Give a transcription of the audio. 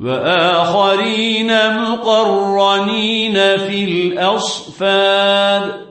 وآخرين مقرنين في الأصفاد.